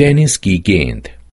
Denis ki gend